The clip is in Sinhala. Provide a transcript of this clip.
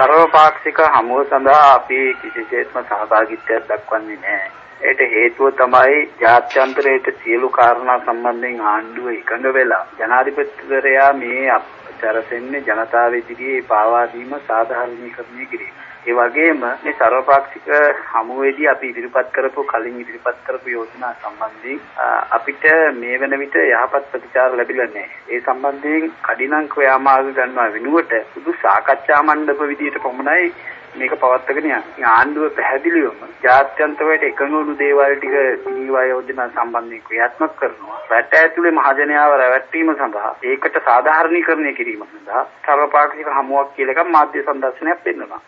සර්වපාක්ෂික හමුව සඳහා අපි කිසිසේත්ම සහභාගීත්වයක් දක්වන්නේ නැහැ. ඒට හේතුව තමයි ජාත්‍යන්තරයේ සියලු කාරණා සම්බන්ධයෙන් ආණ්ඩුව එකඟ වෙලා ජනාධිපතිවරයා මේ සැරසෙන්නේ ජනතාව ඉදිරියේ පාවා දීම සාධාරණීකරණය කිරීම. ඒ වගේම මේ සර්වපාක්ෂික හමුවේදී අපි ඉදිරිපත් කරපු කලින් ඉදිරිපත් කරපු යෝජනා සම්බන්ධයෙන් අපිට මේ වෙන විට යහපත් ප්‍රතිචාර ලැබිලා නැහැ. ඒ සම්බන්ධයෙන් කඩිනම් ක්‍රියාමාර්ග ගන්නවා වෙනුවට සුදු සාකච්ඡා මණ්ඩප විදියට පමණයි මේක පවත්වාගෙන යන්නේ. ආණ්ඩුව පැහැදිලිවම ජාත්‍යන්තරයට එකඟ වුණු දේවල් ටික පිළිවා යෝජනා සම්බන්ධයෙන් ක්‍රියාත්මක කරනවා. රට ඇතුලේ මහජනයාව රැවැට්ටීම සඳහා ඒකට සාධාරණීකරණය කිරීම සඳහා සර්වපාක්ෂික හමුවක් කියලා එකක් මාධ්‍ය සංදර්ශනයක් පෙන්වනවා.